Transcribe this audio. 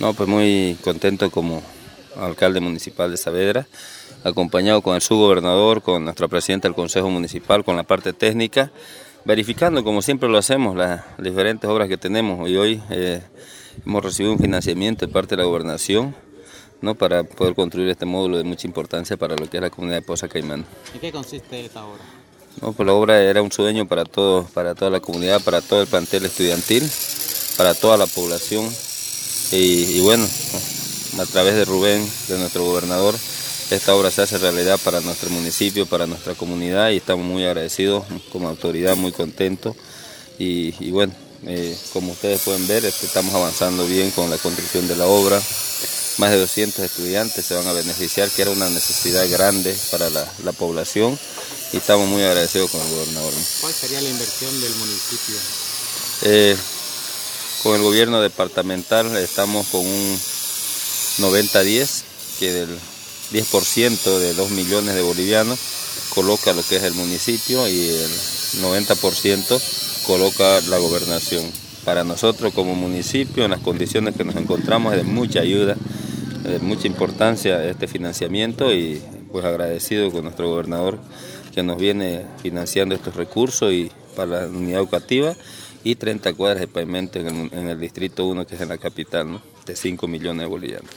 No, pues muy contento como alcalde municipal de Saavedra, acompañado con el subgobernador, con nuestra presidenta del Consejo Municipal, con la parte técnica, verificando como siempre lo hacemos las diferentes obras que tenemos y hoy eh, hemos recibido un financiamiento de parte de la gobernación ¿no? para poder construir este módulo de mucha importancia para lo que es la comunidad de Poza Caimán. ¿En qué consiste esta obra? No, pues la obra era un sueño para todos, para toda la comunidad, para todo el plantel estudiantil, para toda la población y, bueno, a través de Rubén, de nuestro gobernador, esta obra se hace realidad para nuestro municipio, para nuestra comunidad y estamos muy agradecidos como autoridad, muy contentos y, bueno, eh, como ustedes pueden ver, este, estamos avanzando bien con la construcción de la obra. Más de 200 estudiantes se van a beneficiar, que era una necesidad grande para la, población y estamos muy agradecidos con el gobernador. ¿Cuál sería la inversión del municipio? Eh, con el gobierno departamental estamos con un 90-10, que del 10% de 2 millones de bolivianos coloca lo que es el municipio y el 90% coloca la gobernación. Para nosotros como municipio, en las condiciones que nos encontramos, es de mucha ayuda, de mucha importancia este financiamiento y pues agradecido con nuestro gobernador que nos viene financiando estos recursos y para la unidad educativa y 30 cuadras de pavimento en el, en el distrito 1 que es en la capital, ¿no? de 5 millones de bolivianos.